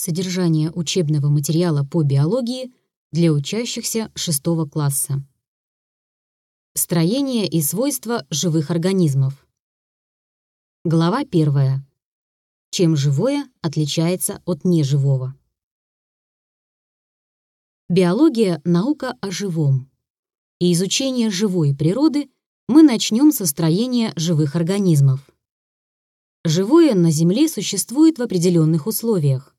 Содержание учебного материала по биологии для учащихся 6 класса. Строение и свойства живых организмов. Глава 1. Чем живое отличается от неживого? Биология — наука о живом. И изучение живой природы мы начнем со строения живых организмов. Живое на Земле существует в определенных условиях.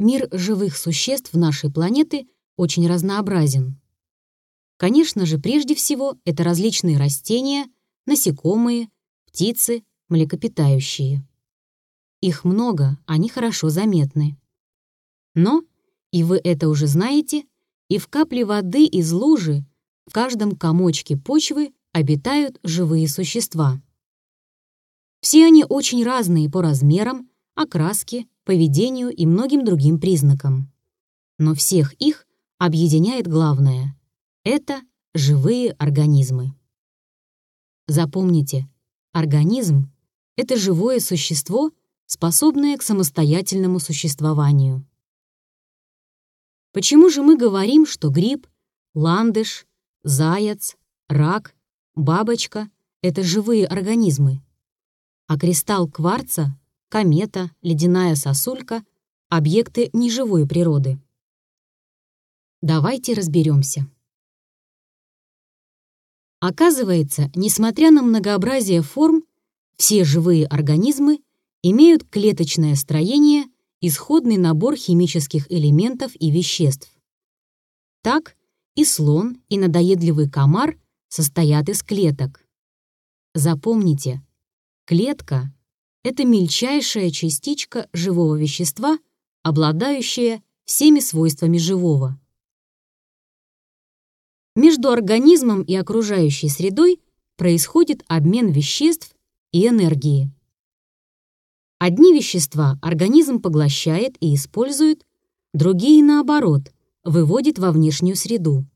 Мир живых существ нашей планеты очень разнообразен. Конечно же, прежде всего, это различные растения, насекомые, птицы, млекопитающие. Их много, они хорошо заметны. Но, и вы это уже знаете, и в капле воды из лужи, в каждом комочке почвы обитают живые существа. Все они очень разные по размерам, окраске, поведению и многим другим признакам. Но всех их объединяет главное — это живые организмы. Запомните, организм — это живое существо, способное к самостоятельному существованию. Почему же мы говорим, что гриб, ландыш, заяц, рак, бабочка — это живые организмы, а кристалл кварца комета, ледяная сосулька — объекты неживой природы. Давайте разберемся. Оказывается, несмотря на многообразие форм, все живые организмы имеют клеточное строение, исходный набор химических элементов и веществ. Так и слон, и надоедливый комар состоят из клеток. Запомните, клетка это мельчайшая частичка живого вещества, обладающая всеми свойствами живого. Между организмом и окружающей средой происходит обмен веществ и энергии. Одни вещества организм поглощает и использует, другие, наоборот, выводит во внешнюю среду.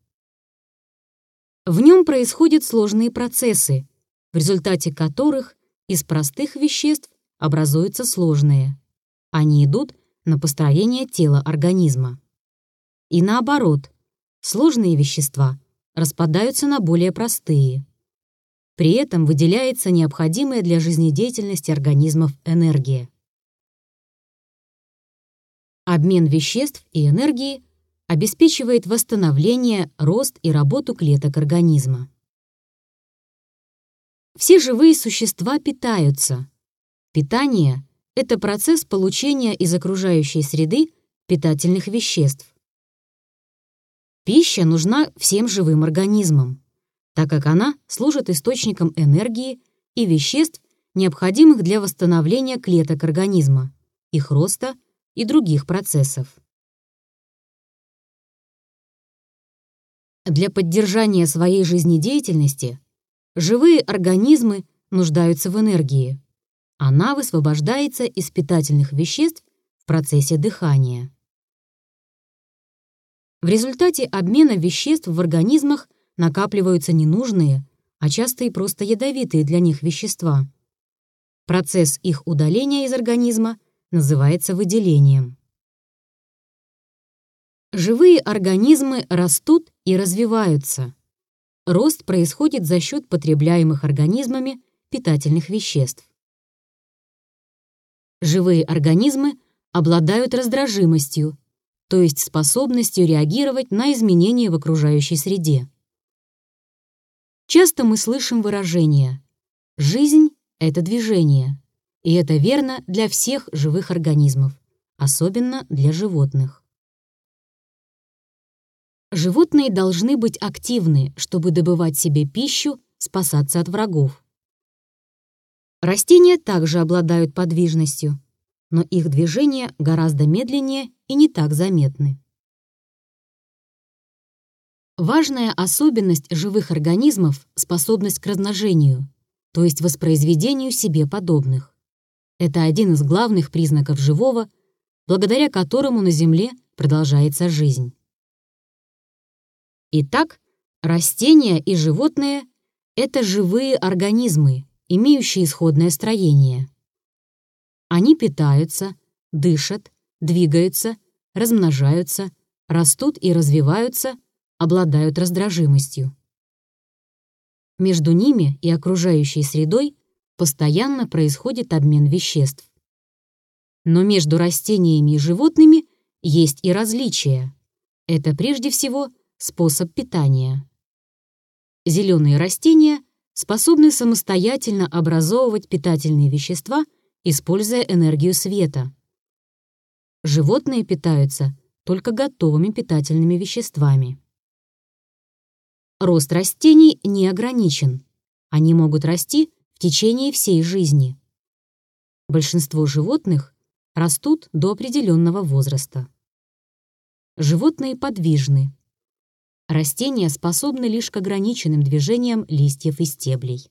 В нем происходят сложные процессы, в результате которых из простых веществ образуются сложные. Они идут на построение тела организма. И наоборот, сложные вещества распадаются на более простые. При этом выделяется необходимая для жизнедеятельности организмов энергия. Обмен веществ и энергии обеспечивает восстановление, рост и работу клеток организма. Все живые существа питаются, Питание — это процесс получения из окружающей среды питательных веществ. Пища нужна всем живым организмам, так как она служит источником энергии и веществ, необходимых для восстановления клеток организма, их роста и других процессов. Для поддержания своей жизнедеятельности живые организмы нуждаются в энергии. Она высвобождается из питательных веществ в процессе дыхания. В результате обмена веществ в организмах накапливаются ненужные, а часто и просто ядовитые для них вещества. Процесс их удаления из организма называется выделением. Живые организмы растут и развиваются. Рост происходит за счет потребляемых организмами питательных веществ. Живые организмы обладают раздражимостью, то есть способностью реагировать на изменения в окружающей среде. Часто мы слышим выражение «жизнь — это движение», и это верно для всех живых организмов, особенно для животных. Животные должны быть активны, чтобы добывать себе пищу, спасаться от врагов. Растения также обладают подвижностью, но их движения гораздо медленнее и не так заметны. Важная особенность живых организмов — способность к размножению, то есть воспроизведению себе подобных. Это один из главных признаков живого, благодаря которому на Земле продолжается жизнь. Итак, растения и животные — это живые организмы, имеющие исходное строение. Они питаются, дышат, двигаются, размножаются, растут и развиваются, обладают раздражимостью. Между ними и окружающей средой постоянно происходит обмен веществ. Но между растениями и животными есть и различия. Это прежде всего способ питания. Зеленые растения способны самостоятельно образовывать питательные вещества, используя энергию света. Животные питаются только готовыми питательными веществами. Рост растений не ограничен. Они могут расти в течение всей жизни. Большинство животных растут до определенного возраста. Животные подвижны. Растения способны лишь к ограниченным движениям листьев и стеблей.